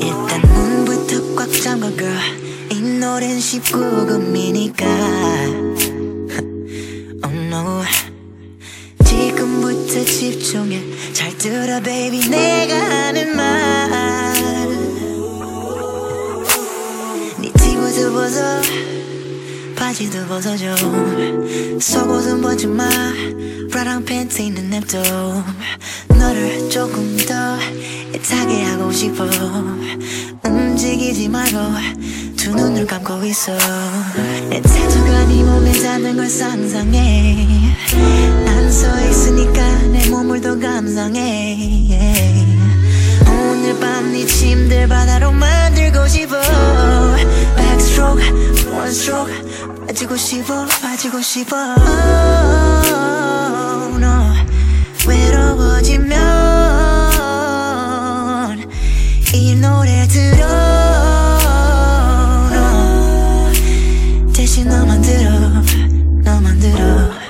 일단 문부터 꽉 girl 이 노래는 19금이니까 지금부터 집중해. 잘 들어 baby. 내가 하는 말네 티구도 벗어. 바지도 벗어줘. 속옷은 벗지 마. 브라랑 팬티는 냅둬. 너를 조금 더 애타게 하고 싶어. 움직이지 말고 두 눈을 감고 있어. 내 태도가 네 몸에 닿는 걸 상상해. 난 서 있으니까 이상해 오늘 밤 네 침대 바다로 만들고 싶어. Backstroke, one stroke 빠지고 싶어 빠지고 싶어. Oh, no. 외로워지면 이 노래 들어. No. 대신 너만 들어 너만 들어.